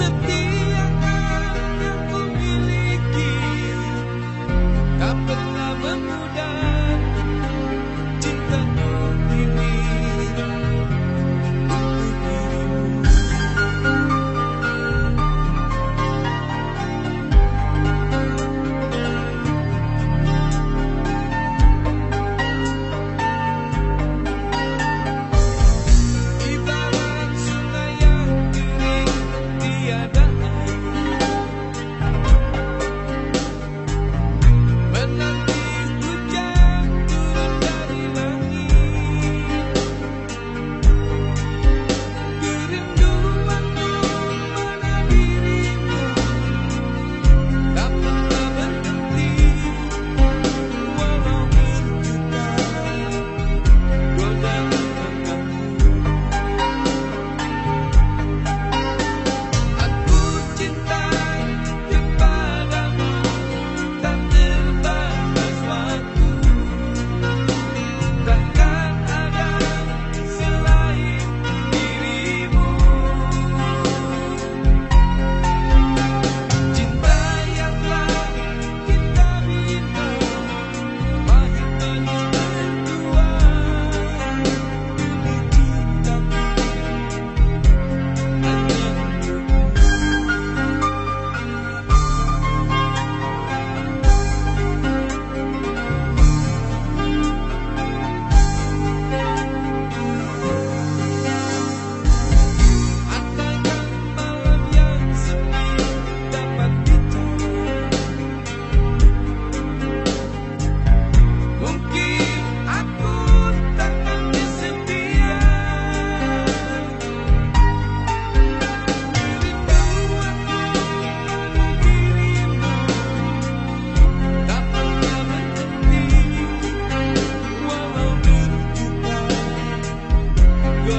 disappear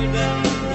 golden